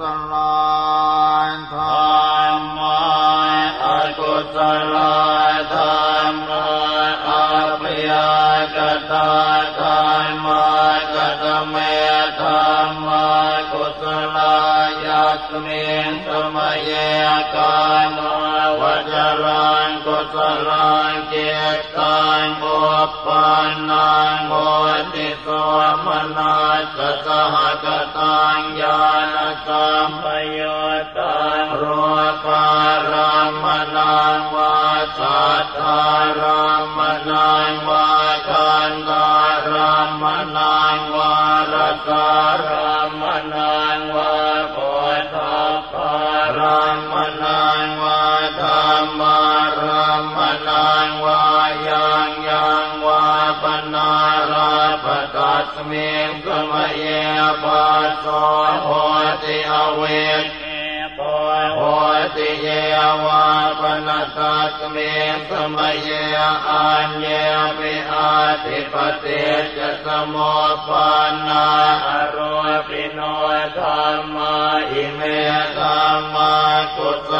ศลธรรมาอกุศลธรรมาอภิยกตาธรรมากตเมธรรมา กุศลยัสมินสมัยกามาวจรังกุศลังเจตังบุปปันนังโมติโสมนาสสหกตังญาณสัมปยุตตังโรคารามนังวาสัทธารามารสารามนานวาโพธิพารามนานวาธรรมารามนานวายังยังวาปนาราปตัสมิงสมัยปัสโสโหติอเวท ติเยวาปนัสสเมสมัยอัญเยปิอาติปเตจะสมปานาอโรปิโนธรรมาอิเมธรรมากุศ